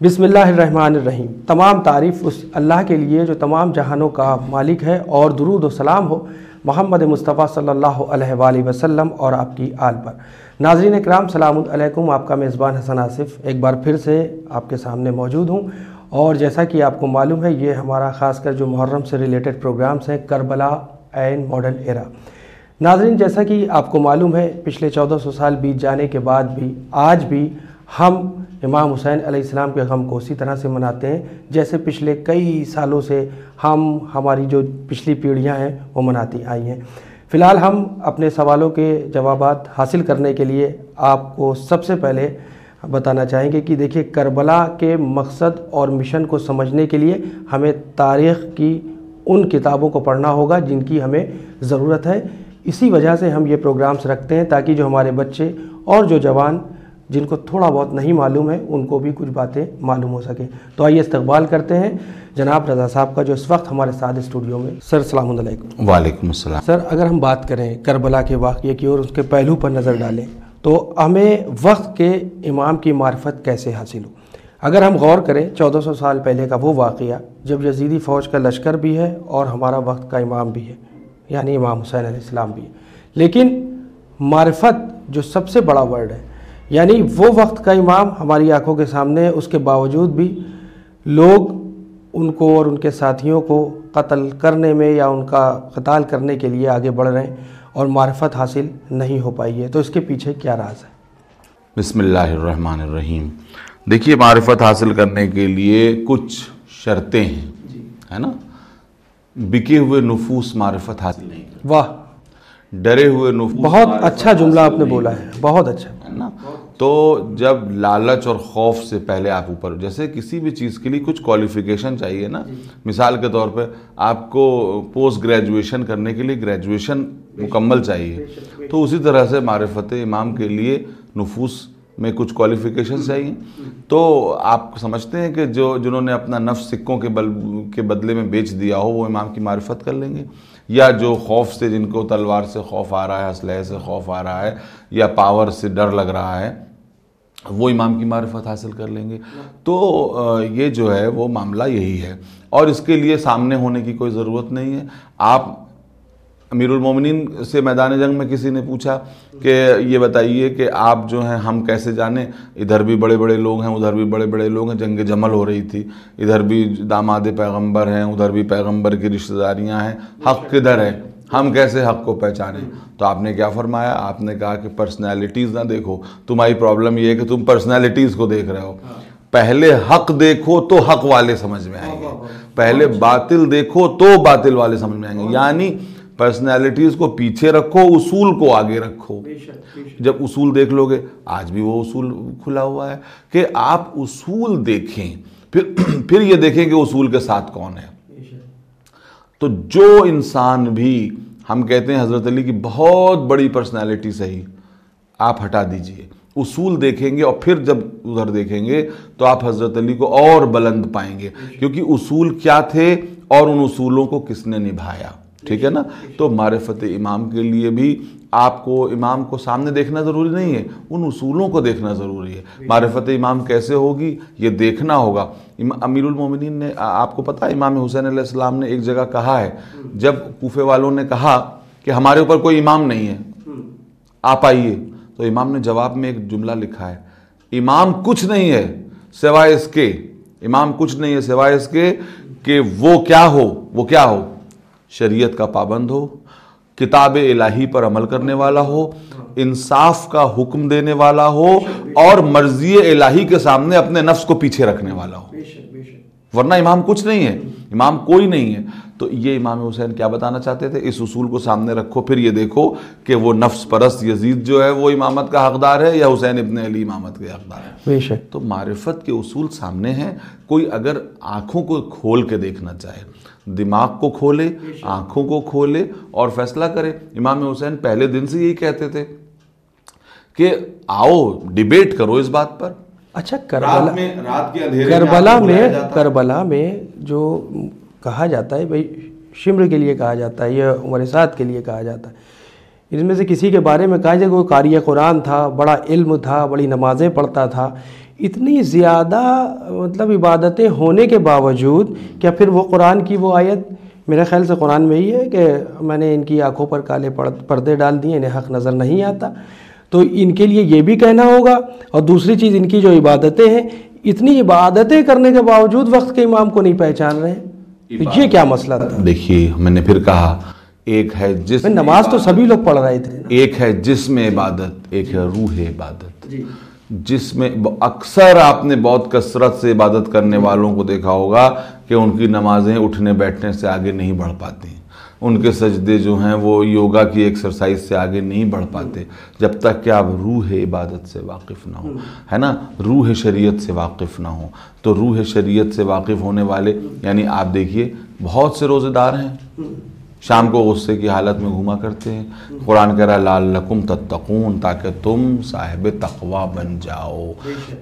بسم اللہ الرحمن الرحیم۔ تمام تعریف اس اللہ کے لیے جو تمام جہانوں کا مالک ہے اور درود و سلام ہو محمد مصطفیٰ صلی اللہ علیہ وآلہ وسلم اور آپ کی آل پر۔ ناظرین اکرام، سلام علیکم۔ آپ کا میزبان حسن آصف ایک بار پھر سے آپ کے سامنے موجود ہوں اور جیسا کہ آپ کو معلوم ہے، یہ ہمارا خاص کر جو محرم سے ریلیٹڈ پروگرامز ہیں، کربلا این ماڈرن ایرا ناظرین، جیسا کہ آپ کو معلوم ہے، پچھلے چودہ سو سال بیت جانے کے بعد بھی، آج بھی ہم امام حسین علیہ السلام کے غم کو اسی طرح سے مناتے ہیں، جیسے پچھلے کئی سالوں سے ہم، ہماری جو پچھلی پیڑھیاں ہیں، وہ مناتی آئی ہیں۔ فی الحال ہم اپنے سوالوں کے جوابات حاصل کرنے کے لیے آپ کو سب سے پہلے بتانا چاہیں گے کہ دیکھیے، کربلا کے مقصد اور مشن کو سمجھنے کے لیے ہمیں تاریخ کی ان کتابوں کو پڑھنا ہوگا جن کی ہمیں ضرورت ہے۔ اسی وجہ سے ہم یہ پروگرامز رکھتے ہیں تاکہ جو ہمارے بچے اور جو جوان جن کو تھوڑا بہت نہیں معلوم ہے ان کو بھی کچھ باتیں معلوم ہو سکیں۔ تو آئیے استقبال کرتے ہیں۔ جناب رضا صاحب کا جو اس وقت ہمارے ساتھ اسٹوڈیو میں سر السلام علیکم۔ وعلیکم السلام۔ سر اگر ہم بات کریں کربلا کے واقعے کی اور اس کے پہلو پر نظر ڈالیں تو ہمیں وقت کے امام کی معرفت کیسے حاصل ہو اگر ہم غور کریں چودہ سو سال پہلے کا وہ واقعہ جب یزیدی فوج کا لشکر بھی ہے اور ہمارا وقت کا امام بھی ہے یعنی امام حسین علیہ السلام بھی ہے۔ لیکن معرفت جو سب سے بڑا ورڈ ہے یعنی وہ وقت کا امام ہماری آنکھوں کے سامنے ہے اس کے باوجود بھی لوگ ان کو اور ان کے ساتھیوں کو قتل کرنے میں یا ان کا قتال کرنے کے لیے آگے بڑھ رہے ہیں اور معرفت حاصل نہیں ہو پائی ہے۔ تو اس کے پیچھے کیا راز ہے؟ بسم اللہ الرحمن الرحیم۔ دیکھیے معرفت حاصل کرنے کے لیے کچھ شرطیں ہیں ہے نا؟ بکے ہوئے نفوس معرفت حاصل نہیں واہ! ڈرے ہوئے نفوس بہت اچھا جملہ آپ نے بولا ہے بہت اچھا۔ ہے نا؟ تو جب لالچ اور خوف سے پہلے آپ اوپر جیسے کسی بھی چیز کے لیے کچھ کوالیفیکیشن چاہیے نا؟ مثال کے طور پہ آپ کو پوسٹ گریجویشن کرنے کے لیے گریجویشن مکمل چاہیے۔ تو اسی طرح سے معرفت امام کے لیے نفوس میں کچھ کوالیفیکیشن چاہیے۔ تو آپ سمجھتے ہیں کہ جو جنہوں نے اپنا نفس سکوں کے بل کے بدلے میں بیچ دیا ہو وہ امام کی معرفت کر لیں گے۔ یا جو خوف سے جن کو تلوار سے خوف آ رہا ہے، اسلحے سے خوف آ رہا ہے، یا پاور سے ڈر لگ رہا ہے، وہ امام کی معرفت حاصل کر لیں گے۔ تو یہ جو ہے، وہ معاملہ یہی ہے۔ اور اس کے لیے سامنے ہونے کی کوئی ضرورت نہیں ہے۔ آپ امیر المومنین سے میدان جنگ میں کسی نے پوچھا کہ یہ بتائیے کہ آپ جو ہیں ہم کیسے جانیں؟ ادھر بھی بڑے بڑے لوگ ہیں ادھر بھی بڑے بڑے لوگ ہیں جنگ جمل ہو رہی تھی۔ ادھر بھی داماد پیغمبر ہیں ادھر بھی پیغمبر کی رشتہ داریاں ہیں۔ حق کدھر ہے؟ ہم کیسے حق کو پہچانیں؟ تو آپ نے کیا فرمایا؟ آپ نے کہا کہ پرسنالٹیز نہ دیکھو۔ تمہاری پرابلم یہ ہے کہ تم پرسنالٹیز کو دیکھ رہے ہو۔ پہلے حق دیکھو تو حق والے سمجھ میں آئیں گے۔ پہلے باطل دیکھو تو باطل والے سمجھ میں آئیں گے۔ یعنی پرسنالٹیز کو پیچھے رکھو اصول کو آگے رکھو۔ جب اصول دیکھ لو گے آج بھی وہ اصول کھلا ہوا ہے کہ آپ اصول دیکھیں۔ پھر پھر یہ دیکھیں کہ اصول کے ساتھ کون ہے۔ تو جو انسان بھی ہم کہتے ہیں حضرت علی کی بہت بڑی پرسنالٹی صحیح آپ ہٹا دیجیے۔ اصول دیکھیں گے اور پھر جب ادھر دیکھیں گے تو آپ حضرت علی کو اور بلند پائیں گے۔ کیونکہ اصول کیا تھے اور ان اصولوں کو کس نے نبھایا؟ ٹھیک ہے نا؟ تو معرفت امام کے لیے بھی آپ کو امام کو سامنے دیکھنا ضروری نہیں ہے ان اصولوں کو دیکھنا ضروری ہے۔ معرفت امام کیسے ہوگی؟ یہ دیکھنا ہوگا۔ امیر المومنین نے آپ کو پتا امام حسین علیہ السلام نے ایک جگہ کہا ہے جب کوفے والوں نے کہا کہ ہمارے اوپر کوئی امام نہیں ہے آپ آئیے۔ تو امام نے جواب میں ایک جملہ لکھا ہے امام کچھ نہیں ہے سوائے اس کے امام کچھ نہیں ہے سوائے اس کے کہ وہ کیا ہو وہ کیا ہو۔ شریعت کا پابند ہو کتاب الہی پر عمل کرنے والا ہو انصاف کا حکم دینے والا ہو اور مرضی الہی کے سامنے اپنے نفس کو پیچھے رکھنے والا ہو۔ ورنہ امام کچھ نہیں ہے امام کوئی نہیں ہے۔ تو یہ امام حسین کیا بتانا چاہتے تھے؟ اس اصول کو سامنے رکھو پھر یہ دیکھو کہ وہ نفس پرست یزید جو ہے وہ امامت کا حقدار ہے یا حسین ابن علی امامت کے حقدار ہے بے شک۔ تو معرفت کے اصول سامنے ہیں۔ کوئی اگر آنکھوں کو کھول کے دیکھنا چاہے دماغ کو کھولے آنکھوں کو کھولے اور فیصلہ کرے۔ امام حسین پہلے دن سے یہی کہتے تھے کہ آؤ ڈیبیٹ کرو اس بات پر۔ اچھا کربلا کربلا میں کربلا میں جو کہا جاتا ہے بھائی شمر کے لیے کہا جاتا ہے یا عمر سعد کے لیے کہا جاتا ہے۔ اس میں سے کسی کے بارے میں کہا جائے کہ وہ قاری قرآن تھا بڑا علم تھا بڑی نمازیں پڑھتا تھا۔ اتنی زیادہ مطلب عبادتیں ہونے کے باوجود کیا پھر وہ قرآن کی وہ آیت میرے خیال سے قرآن میں ہی ہے کہ میں نے ان کی آنکھوں پر کالے پردے ڈال دیے انہیں حق نظر نہیں آتا۔ تو ان کے لیے یہ بھی کہنا ہوگا۔ اور دوسری چیز ان کی جو عبادتیں ہیں اتنی عبادتیں کرنے کے باوجود وقت کے امام کو نہیں پہچان رہے یہ کیا مسئلہ تھا؟ دیکھیے میں نے پھر کہا ایک ہے جس نماز تو سبھی لوگ پڑھ رہے تھے۔ ایک ہے جس میں عبادت ایک ہے روح عبادت۔ جی۔ جس میں اکثر آپ نے بہت کثرت سے عبادت کرنے والوں کو دیکھا ہوگا کہ ان کی نمازیں اٹھنے بیٹھنے سے آگے نہیں بڑھ پاتی ان کے سجدے جو ہیں وہ یوگا کی ایکسرسائز سے آگے نہیں بڑھ پاتے، جب تک کہ آپ روح عبادت سے واقف نہ ہوں۔ ہے نا؟ روح شریعت سے واقف نہ ہوں۔ تو روح شریعت سے واقف ہونے والے یعنی آپ دیکھیے، بہت سے روزے دار ہیں۔ شام کو غصے کی حالت میں گھوما کرتے ہیں۔ قرآن کہہ رہا ہے لال لکم تتقون تاکہ تم صاحب تقوی بن جاؤ۔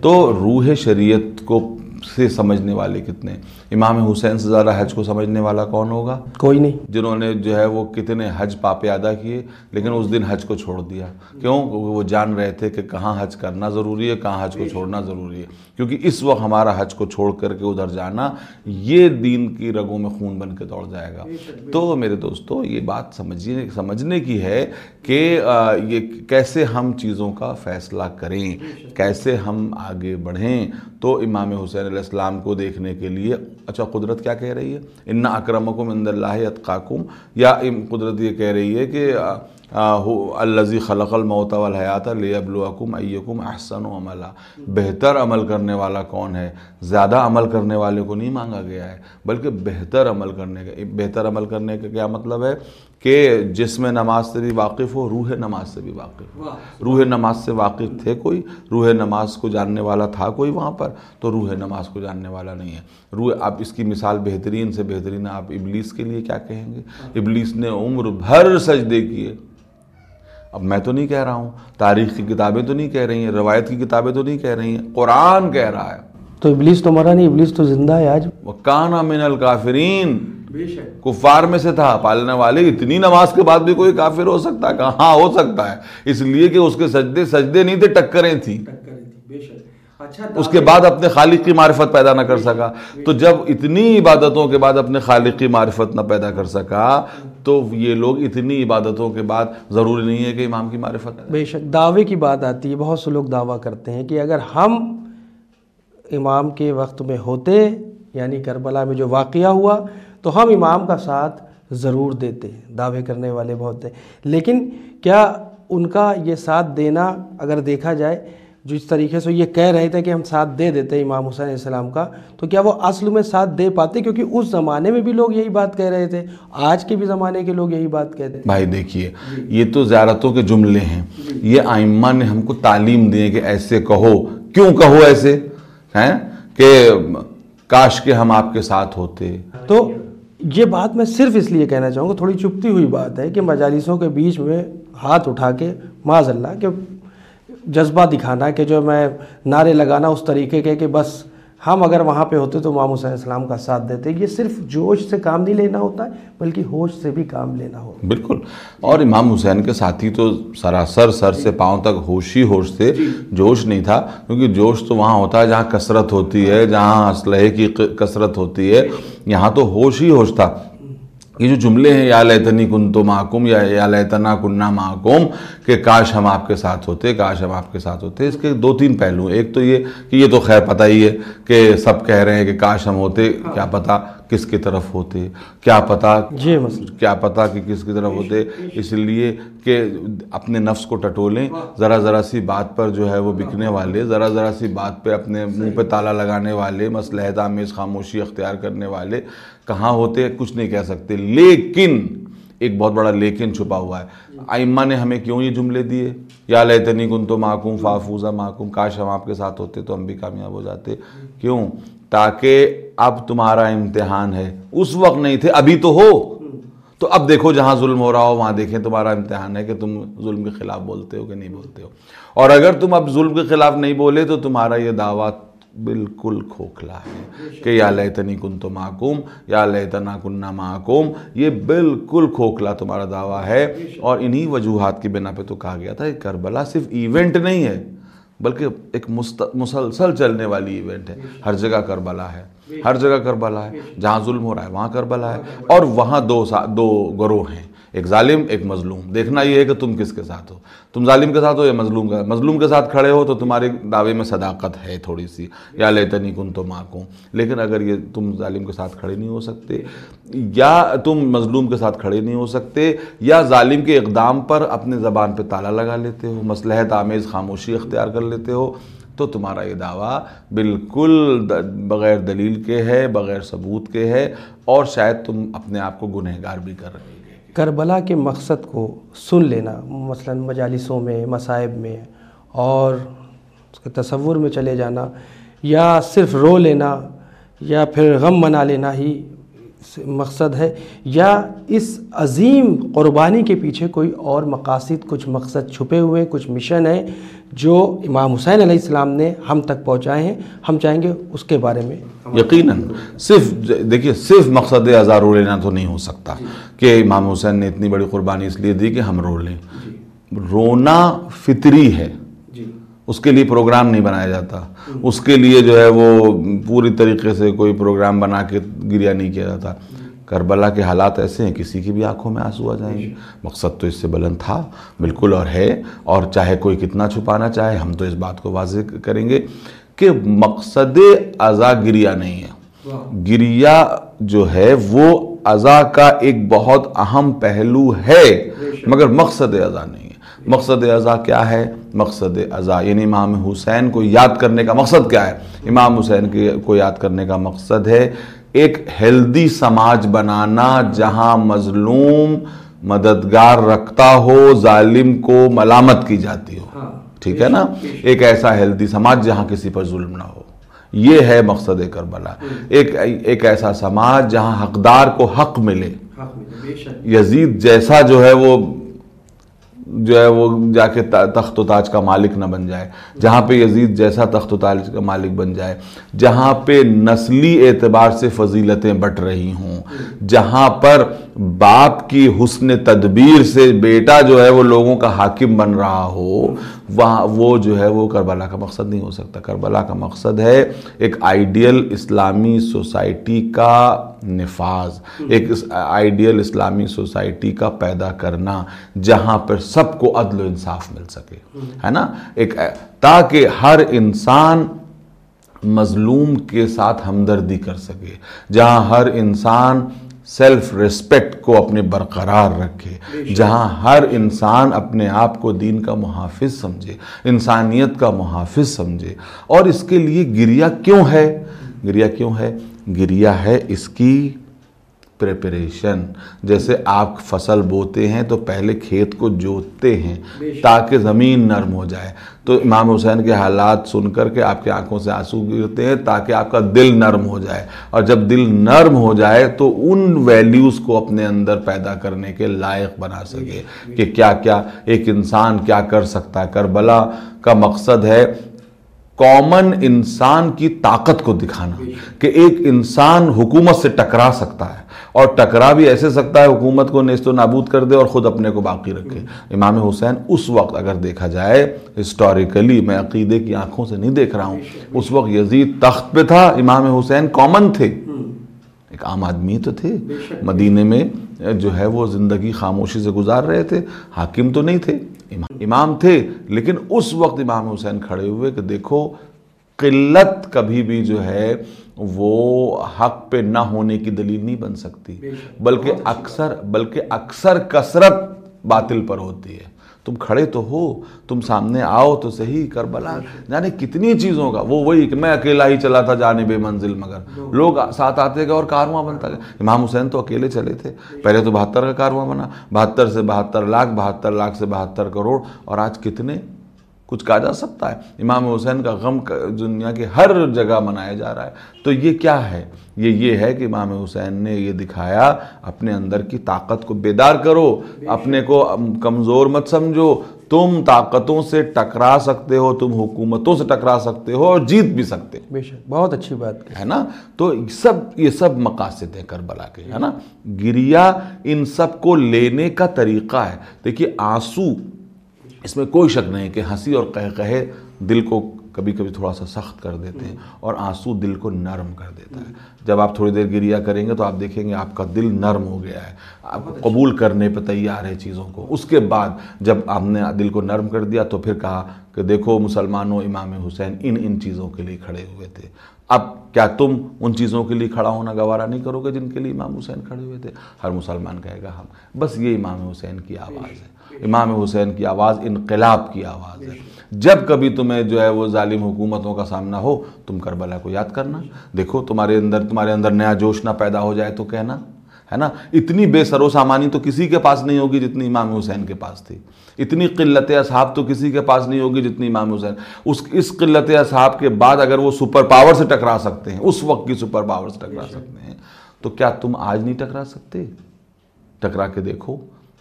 تو روح شریعت کو سے سمجھنے والے کتنے امام حسین سے زیادہ حج کو سمجھنے والا کون ہوگا؟ کوئی نہیں۔ جنہوں نے جو ہے وہ کتنے حج پاپے ادا کیے لیکن اس دن حج کو چھوڑ دیا۔ کیوں؟ وہ جان رہے تھے کہ کہاں حج کرنا ضروری ہے کہاں حج کو چھوڑنا ضروری ہے۔ کیونکہ اس وقت ہمارا حج کو چھوڑ کر کے ادھر جانا یہ دین کی رگوں میں خون بن کے دوڑ جائے گا۔ تو میرے دوستو یہ بات سمجھنے سمجھنے کی ہے کہ یہ کیسے ہم چیزوں کا فیصلہ کریں کیسے ہم آگے بڑھیں۔ تو امام حسین علیہ السلام کو دیکھنے کے لیے اچھا قدرت کیا کہہ رہی ہے؟ ان اکرمکم اند اللہ اتقاکم یا قدرت یہ کہہ رہی ہے کہ الزی خلق الموت والحیات لیبلوکم ایکم احسن و عملہ بہتر عمل کرنے والا کون ہے؟ زیادہ عمل کرنے والے کو نہیں مانگا گیا ہے بلکہ بہتر عمل کرنے کا بہتر عمل کرنے کا کیا مطلب ہے؟ کہ جس میں نماز سے بھی واقف ہو روح نماز سے بھی واقف۔ ہو روح نماز سے واقف تھے کوئی روح نماز کو جاننے والا تھا کوئی وہاں پر تو روح نماز کو جاننے والا نہیں ہے۔ روح آپ اس کی مثال بہترین سے بہترین آپ ابلیس کے لیے کیا کہیں گے؟ ابلیس نے عمر بھر سجدے کیے۔ اب میں تو نہیں کہہ رہا ہوں تاریخ کی کتابیں تو نہیں کہہ رہی ہیں روایت کی کتابیں تو نہیں کہہ رہی ہیں قرآن کہہ رہا ہے۔ تو ابلیس تو مرا نہیں ابلیس تو زندہ ہے آج۔ وَقَانَ مِنَ الْكَافِرِينَ کفار میں سے تھا پالنے والے۔ اتنی نماز کے بعد بھی کوئی کافر ہو سکتا ہے؟ کہاں ہو سکتا ہے؟ اس لیے کہ اس کے سجدے سجدے نہیں تھے ٹکریں تھیں۔ اس کے بعد اپنے خالق کی معرفت پیدا نہ کر سکا۔ تو جب اتنی عبادتوں کے بعد اپنے خالق کی معرفت نہ پیدا کر سکا تو یہ لوگ اتنی عبادتوں کے بعد ضروری نہیں ہے کہ امام کی معرفت بے شک دعوے کی بات آتی ہے بہت سے لوگ دعویٰ کرتے ہیں کہ اگر ہم امام کے وقت میں ہوتے یعنی کربلا میں جو واقعہ ہوا تو ہم امام کا ساتھ ضرور دیتے ہیں دعوے کرنے والے بہت ہیں۔ لیکن کیا ان کا یہ ساتھ دینا اگر دیکھا جائے جس طریقے سے یہ کہہ رہے تھے کہ ہم ساتھ دے دیتے امام حسین علیہ السلام کا تو کیا وہ اصل میں ساتھ دے پاتے؟ کیونکہ اس زمانے میں بھی لوگ یہی بات کہہ رہے تھے آج کے بھی زمانے کے لوگ یہی بات کہتے ہیں۔ بھائی دیکھیے یہ تو زیارتوں کے جملے ہیں۔ یہ آئمہ نے ہم کو تعلیم دیے کہ ایسے کہو۔ کیوں کہو ایسے؟ ہیں؟ کہ کاش کے ہم آپ کے ساتھ ہوتے۔ تو یہ بات میں صرف اس لیے کہنا چاہوں گا تھوڑی چپتی ہوئی بات ہے کہ مجالسوں کے بیچ میں ہاتھ اٹھا کے معاذ اللہ کہ جذبہ دکھانا کہ جو میں نعرے لگانا اس طریقے کے کہ بس ہم اگر وہاں پہ ہوتے تو امام حسین السلام کا ساتھ دیتے۔ یہ صرف جوش سے کام نہیں لینا ہوتا ہے بلکہ ہوش سے بھی کام لینا ہوتا ہے۔ بالکل۔ اور امام حسین کے ساتھی تو سراسر سر سے پاؤں تک ہوش ہی ہوش تھے جوش نہیں تھا کیونکہ جوش تو وہاں ہوتا ہے جہاں کثرت ہوتی ہے جہاں اسلحے کی کثرت ہوتی ہے۔ یہاں تو ہوش ہی ہوش تھا۔ یہ جو جملے ہیں یا لیتنی کن تو محکوم یا یا لیتنا کننا محکوم کہ کاش ہم آپ کے ساتھ ہوتے کاش ہم آپ کے ساتھ ہوتے اس کے دو تین پہلو ایک تو یہ کہ یہ تو خیر پتہ ہی ہے کہ سب کہہ رہے ہیں کہ کاش ہم ہوتے کیا پتہ کس کی طرف ہوتے کیا پتا جی کیا پتا کہ کس کی طرف ہوتے۔ اس لیے کہ اپنے نفس کو ٹٹولیں۔ ذرا ذرا سی بات پر جو ہے وہ بکنے والے ذرا ذرا سی بات پہ اپنے منہ پہ تالا لگانے والے مسلحت آمیز خاموشی اختیار کرنے والے۔ کہاں ہوتے کچھ نہیں کہہ سکتے، لیکن ایک بہت بڑا لیکن چھپا ہوا ہے۔ آئمہ نے ہمیں کیوں یہ جملے دیے؟ یا لیتنی کن تو معکوم فافوزہ معکوم کاش ہم آپ کے ساتھ ہوتے تو ہم بھی کامیاب ہو جاتے۔ کیوں؟ تاکہ اب تمہارا امتحان ہے۔ اس وقت نہیں تھے، ابھی تو ہو۔ تو اب دیکھو جہاں ظلم ہو رہا ہو، وہاں دیکھیں تمہارا امتحان ہے کہ تم ظلم کے خلاف بولتے ہو کہ نہیں بولتے ہو۔ اور اگر تم اب ظلم کے خلاف نہیں بولے تو تمہارا یہ دعویٰ بالکل کھوکھلا ہے کہ یا لیتنی کن تو معکوم یا لیتنا کننا معکوم یہ بالکل کھوکھلا تمہارا دعویٰ ہے۔ اور انہی وجوہات کی بنا پہ تو کہا گیا تھا کہ کربلا صرف ایونٹ نہیں ہے، بلکہ ایک مسلسل چلنے والی ایونٹ ہے۔ ہر جگہ کربلا ہے، ہر جگہ کربلا ہے۔ جہاں ظلم ہو رہا ہے، وہاں کربلا ہے۔ اور وہاں دو دو گروہ ہیں۔ ایک ظالم، ایک مظلوم۔ دیکھنا یہ ہے کہ تم کس کے ساتھ ہو۔ تم ظالم کے ساتھ ہو یا مظلوم کا؟ مظلوم کے ساتھ کھڑے ہو تو تمہارے دعوے میں صداقت ہے تھوڑی سی۔ یا لیتنی کن تو ماں کو لیکن اگر یہ تم ظالم کے ساتھ کھڑے نہیں ہو سکتے، یا تم مظلوم کے ساتھ کھڑے نہیں ہو سکتے، یا ظالم کے اقدام پر اپنے زبان پہ تالا لگا لیتے ہو مسلحت آمیز خاموشی اختیار کر لیتے ہو، تو تمہارا یہ دعویٰ بالکل بغیر دلیل کے ہے، بغیر ثبوت کے ہے، اور شاید تم اپنے آپ کو گنہگار بھی کر رہے کربلا کے مقصد کو سن لینا، مثلا مجالسوں میں، مصائب میں، اور اس کے تصور میں چلے جانا، یا صرف رو لینا، یا پھر غم منا لینا ہی مقصد ہے یا اس عظیم قربانی کے پیچھے کوئی اور مقاصد، کچھ مقصد چھپے ہوئے، کچھ مشن ہیں جو امام حسین علیہ السلام نے ہم تک پہنچائے ہیں، ہم چاہیں گے اس کے بارے میں۔ یقیناً، صرف دیکھیے، صرف مقصد ہزار رو لینا تو نہیں ہو سکتا کہ امام حسین نے اتنی بڑی قربانی اس لیے دی کہ ہم رو لیں۔ رونا فطری ہے۔ اس کے لیے پروگرام نہیں بنایا جاتا۔ اس کے لیے جو ہے وہ پوری طریقے سے کوئی پروگرام بنا کے گریا نہیں کیا جاتا۔ کربلا کے حالات ایسے ہیں، کسی کی بھی آنکھوں میں آنسو آ جائیں گے۔ مقصد تو اس سے بلند تھا، بالکل اور ہے۔ اور چاہے کوئی کتنا چھپانا چاہے، ہم تو اس بات کو واضح کریں گے کہ مقصد ازا گریا نہیں ہے۔ گریا جو ہے وہ ازا کا ایک بہت اہم پہلو ہے، مگر مقصد ازا نہیں ہے۔ مقصد ازا کیا ہے؟ مقصد ازا یعنی امام حسین کو یاد کرنے کا مقصد کیا ہے؟ امام حسین کو یاد کرنے کا مقصد ہے ایک ہیلدی سماج بنانا جہاں مظلوم مددگار رکھتا ہو ظالم کو ملامت کی جاتی ہو۔ ہاں، ٹھیک ہے نا؟ ایک ایسا ہیلدی سماج جہاں کسی پر ظلم نہ ہو۔ یہ ہے مقصد کربلا۔ ایک ایک ایسا سماج جہاں حقدار کو حق ملے۔ یزید جیسا جو ہے وہ جو ہے وہ جا کے تخت و تاج کا مالک نہ بن جائے، جہاں پہ یزید جیسا تخت و تاج کا مالک بن جائے، جہاں پہ نسلی اعتبار سے فضیلتیں بٹ رہی ہوں، جہاں پر باپ کی حسن تدبیر سے بیٹا جو ہے وہ لوگوں کا حاکم بن رہا ہو وہاں وہ جو ہے وہ کربلا کا مقصد نہیں ہو سکتا۔ کربلا کا مقصد ہے ایک آئیڈیل اسلامی سوسائٹی کا نفاذ، ایک آئیڈیل اسلامی سوسائٹی کا پیدا کرنا جہاں پر سب کو عدل و انصاف مل سکے۔ ہے نا؟ ایک، تاکہ ہر انسان مظلوم کے ساتھ ہمدردی کر سکے۔ جہاں ہر انسان سیلف ریسپیکٹ کو اپنے برقرار رکھے جہاں ہر انسان اپنے آپ کو دین کا محافظ سمجھے انسانیت کا محافظ سمجھے۔ اور اس کے لیے گریا کیوں ہے؟ گریا کیوں ہے؟ گریا ہے اس کی پریپریشن جیسے آپ فصل بوتے ہیں تو پہلے کھیت کو جوتتے ہیں تاکہ زمین نرم ہو جائے۔ تو امام حسین کے حالات سن کر کے آپ کے آنکھوں سے آنسو گرتے ہیں تاکہ آپ کا دل نرم ہو جائے۔ اور جب دل نرم ہو جائے تو ان ویلیوز کو اپنے اندر پیدا کرنے کے لائق بنا سکے کہ کیا کیا ایک انسان کیا کر سکتا ہے۔ کربلا کا مقصد ہے کامن انسان کی طاقت کو دکھانا کہ ایک انسان حکومت سے ٹکرا سکتا ہے۔ اور ٹکرا بھی ایسے سکتا ہے حکومت کو نیست و نابود کر دے اور خود اپنے کو باقی رکھے۔ امام حسین اس وقت اگر دیکھا جائے ہسٹوریکلی میں عقیدے کی آنکھوں سے نہیں دیکھ رہا ہوں، اس وقت یزید تخت پہ تھا، امام حسین کامن تھے۔ ایک عام آدمی تو تھے۔ مدینے میں جو ہے وہ زندگی خاموشی سے گزار رہے تھے، حاکم تو نہیں تھے۔ امام تھے، لیکن اس وقت امام حسین کھڑے ہوئے کہ دیکھو قلت کبھی بھی جو ہے وہ حق پہ نہ ہونے کی دلیل نہیں بن سکتی۔ بلکہ اکثر بلکہ اکثر کثرت باطل پر ہوتی ہے۔ تم کھڑے تو ہو تم سامنے آؤ تو صحیح کربلا۔ یعنی کتنی چیزوں کا وہ وہی کہ میں اکیلا ہی چلا تھا جانے بے منزل مگر۔ لوگ ساتھ آتے گئے اور کارواں بنتا گیا۔ امام حسین تو اکیلے چلے تھے۔ پہلے تو بہتر کا کارواں بنا۔ بہتر سے بہتر لاکھ بہتر لاکھ سے بہتر کروڑ۔ اور آج کتنے؟ کچھ کہا جا سکتا ہے۔ امام حسین کا غم دنیا کی ہر جگہ منایا جا رہا ہے۔ تو یہ کیا ہے؟ یہ یہ ہے کہ امام حسین نے یہ دکھایا اپنے اندر کی طاقت کو بیدار کرو اپنے کو کمزور مت سمجھو۔ تم طاقتوں سے ٹکرا سکتے ہو تم حکومتوں سے ٹکرا سکتے ہو اور جیت بھی سکتے بے شک بہت اچھی بات ہے نا؟ تو سب یہ سب مقاصد ہیں کربلا کے ہے نا؟ گریا ان سب کو لینے کا طریقہ ہے۔ دیکھیے آنسو اس میں کوئی شک نہیں کہ ہنسی اور کہے دل کو کبھی کبھی تھوڑا سا سخت کر دیتے ہیں اور آنسو دل کو نرم کر دیتا ہے۔ جب آپ تھوڑی دیر گریا کریں گے تو آپ دیکھیں گے آپ کا دل نرم ہو گیا ہے۔ آپ قبول کرنے پہ تیار ہے چیزوں کو۔ اس کے بعد جب آپ نے دل کو نرم کر دیا تو پھر کہا کہ دیکھو مسلمانوں، امام حسین ان ان چیزوں کے لیے کھڑے ہوئے تھے۔ اب کیا تم ان چیزوں کے لیے کھڑا ہونا گوارا نہیں کرو گے جن کے لیے امام حسین کھڑے ہوئے تھے؟ ہر مسلمان کہے گا ہم۔ بس یہ امام حسین کی آواز ہے۔ امام حسین کی آواز انقلاب کی آواز ہے۔ جب کبھی تمہیں جو ہے وہ ظالم حکومتوں کا سامنا ہو تم کربلا کو یاد کرنا۔ دیکھو تمہارے اندر تمہارے اندر نیا جوش نہ پیدا ہو جائے تو کہنا ہے نا؟ اتنی بے سر و سامانی تو کسی کے پاس نہیں ہوگی جتنی امام حسین کے پاس تھی۔ اتنی قلت اصحاب تو کسی کے پاس نہیں ہوگی جتنی امام حسین۔ اس اس قلت اصحاب کے بعد اگر وہ سپر پاور سے ٹکرا سکتے ہیں اس وقت کی سپر پاور سے ٹکرا سکتے ہیں تو کیا تم آج نہیں ٹکرا سکتے؟ ٹکرا کے دیکھو۔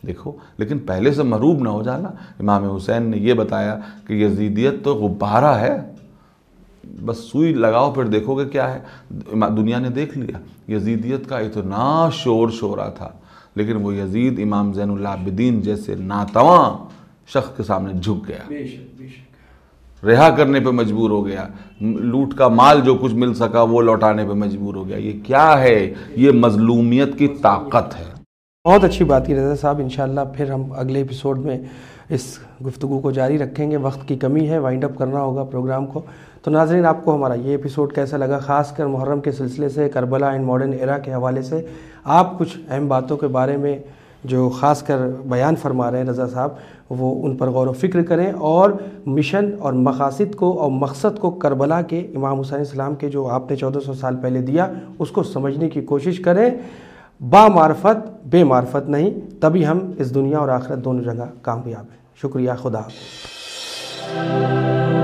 دیکھو لیکن پہلے سے مروب نہ ہو جانا۔ امام حسین نے یہ بتایا کہ یزیدیت تو غبارہ ہے۔ بس سوئی لگاؤ پھر دیکھو گے کیا ہے۔ دنیا نے دیکھ لیا۔ یزیدیت کا اتنا شور شورا تھا لیکن وہ یزید امام زین اللہ عابدین جیسے ناتواں شخص کے سامنے جھک گیا۔ رہا کرنے پہ مجبور ہو گیا۔ لوٹ کا مال جو کچھ مل سکا وہ لوٹانے پہ مجبور ہو گیا۔ یہ کیا ہے؟ یہ مظلومیت کی طاقت ہے۔ بہت اچھی بات کی، رضا صاحب، انشاءاللہ پھر ہم اگلے ایپیسوڈ میں اس گفتگو کو جاری رکھیں گے۔ وقت کی کمی ہے وائنڈ اپ کرنا ہوگا پروگرام کو۔ تو ناظرین، آپ کو ہمارا یہ ایپیسوڈ کیسا لگا؟ خاص کر محرم کے سلسلے سے، کربلا اینڈ ماڈرن ایرا کے حوالے سے۔ آپ کچھ اہم باتوں کے بارے میں جو خاص کر بیان فرما رہے ہیں رضا صاحب، وہ ان پر غور و فکر کریں۔ اور مشن اور مقاصد کو اور مقصد کو کربلا کے امام حسین السلام کے جو آپ نے چودہ سو سال پہلے دیا، اس کو سمجھنے کی کوشش کریں۔ با معرفت بے معرفت نہیں، تبھی ہم اس دنیا اور آخرت دونوں جگہ کامیاب ہیں۔ شکریہ، خدا حافظ۔